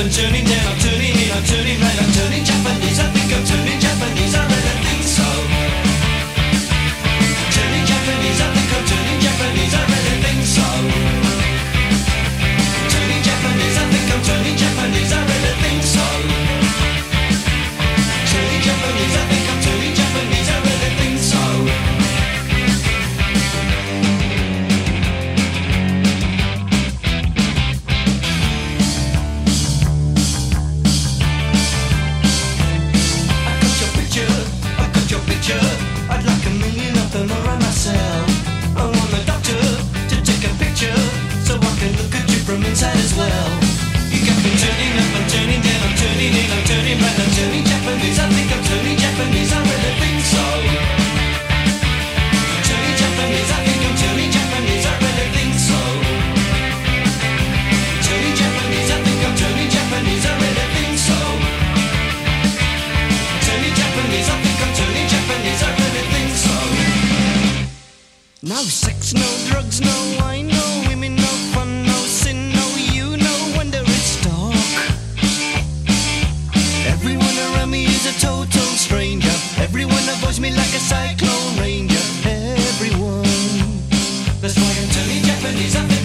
up and turning down, I'm turning in, I'm turning right, I'm turning Japanese. sex, no drugs, no wine, no women, no fun, no sin, no you, no wonder it's dark. Everyone around me is a total stranger. Everyone avoids me like a cyclone ranger. Everyone. That's why I'm Japanese i